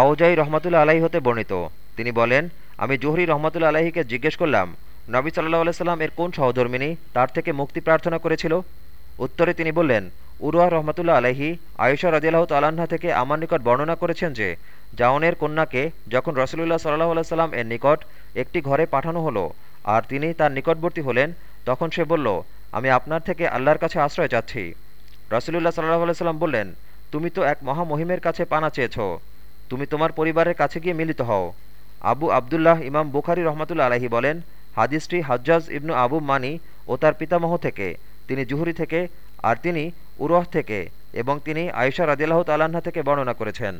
আওজাই রহমতুল্লা আলাহি হতে বর্ণিত। তিনি বলেন, আমি জোহরি রহমতুল্লা আলাহিকে জিজ্ঞেস করলাম, নবী সাল্লাহ আলাইসাল্লাম এর কোন সহধর্মিনী? তার থেকে মুক্তি প্রার্থনা করেছিল। উত্তরে তিনি বললেন উরুয়া রহমতুল্লা আলাহি আয়ুষা রদিয়াল্লাহ তাল্লাহা থেকে আমার নিকট বর্ণনা করেছেন যে জাউনের কন্যাকে যখন রসুলুল্লাহ সাল্লাহ আলাইসাল্লাম এর নিকট একটি ঘরে পাঠানো হলো আর তিনি তার নিকটবর্তী হলেন, তখন সে বলল, আমি আপনার থেকে আল্লাহর কাছে আশ্রয় চাচ্ছি। রসুলুল্লাহ সাল্লাহ আলাইসাল্লাম বললেন, তুমি তো এক মহামহিমের কাছে পানা চেয়েছ। তুমি তোমার পরিবারের কাছে গিয়ে মিলিত হও। আবু আবদুল্লাহ ইমাম বুখারি রহমতুল্লা আলাহি বলেন, হাদিসটি হাজ্জাজ ইবনু আবু মানি ও তার পিতামহ থেকে, তিনি জুহুরি থেকে, আর তিনি উরহ থেকে এবং তিনি আয়সা রাজিল্লাহ তাল্না থেকে বর্ণনা করেছেন।